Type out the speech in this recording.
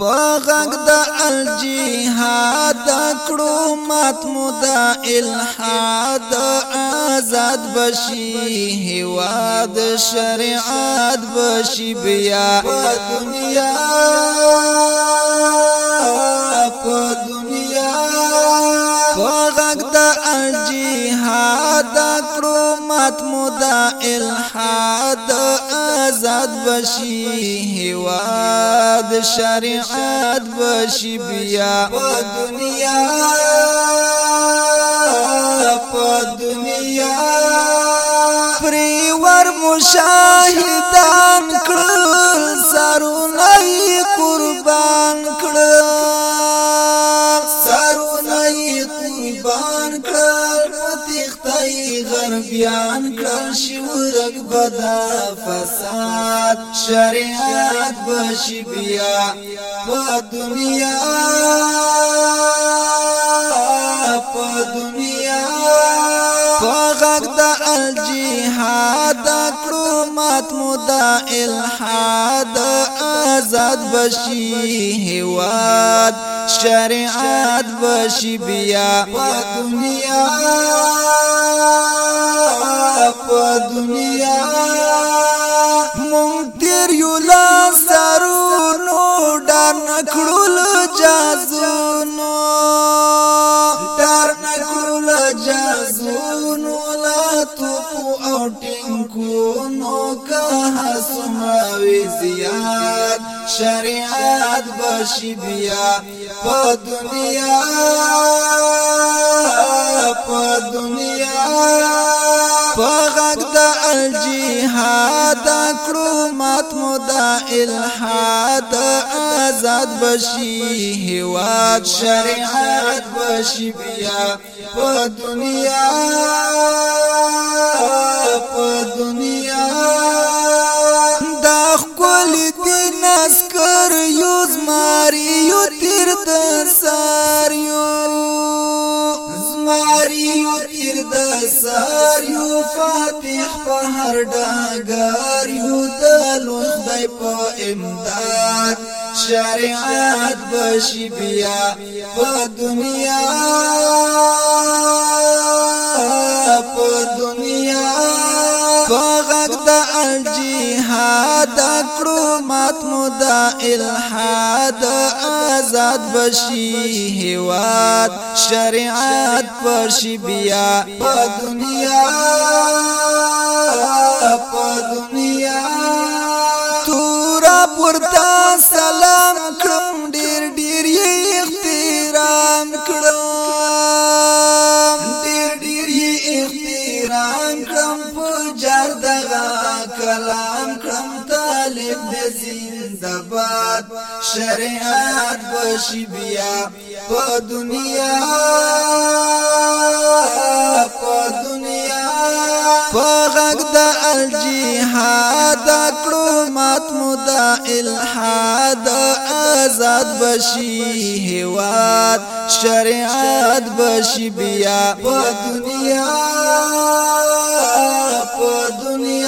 پغنګ د الجihad کړو مات مودا الحاد آزاد بشي هوا د شریعت بشي بیا دنیا الجihad کړو مات مودا الحاد آزاد بشي هوا د شریعت بشي بیا په دنیا په دنیا. پری ور مشاهدان کړل سرونه قربان پتیختای غربیان شورک بدا فساد. شریعت بشي بیا په دنیا. په دنیا. فغق د الجihad کړو مات مودا الحاد آزاد بشي هواد شریعت بشي بیا په دنیا. نکړل جازونو ډار نکړل جازونو لا تو أو ټینګو نو که حسموي زیات. شریعت بشي بیا په دنیا په دنیا. فغق د الجihad کړو مات مودا الحاد. آزاد بشي هواد شریعت بشي بیا. په دنیا په دنیا. دا خپل دین اسکر یوز ماری یو تیر د ساریو یو تیر د ساریو فاتح په هر ډاګر یو د لوخدای په امداد. شریعت بشي بیا په دنیا. په دنیا. فغق د الجihad کړو مات مودا الحاد آزاد بشي. هواد شریعت پرشي بیا په دنیا په دنیا. تورا پورتا سلام کړم ډیر ډیر یې احترام کړم. ډیر ډیر یې احترام کړم په جار دغه کلام کړم طالب د زنده‌باد. شریعت بشي بیا په دنیا په دنیا. په غږ د الجihad کړو مات مودا الحاد آزاد بشي هواد شریعت بشي بیا په دنیا په دنیا.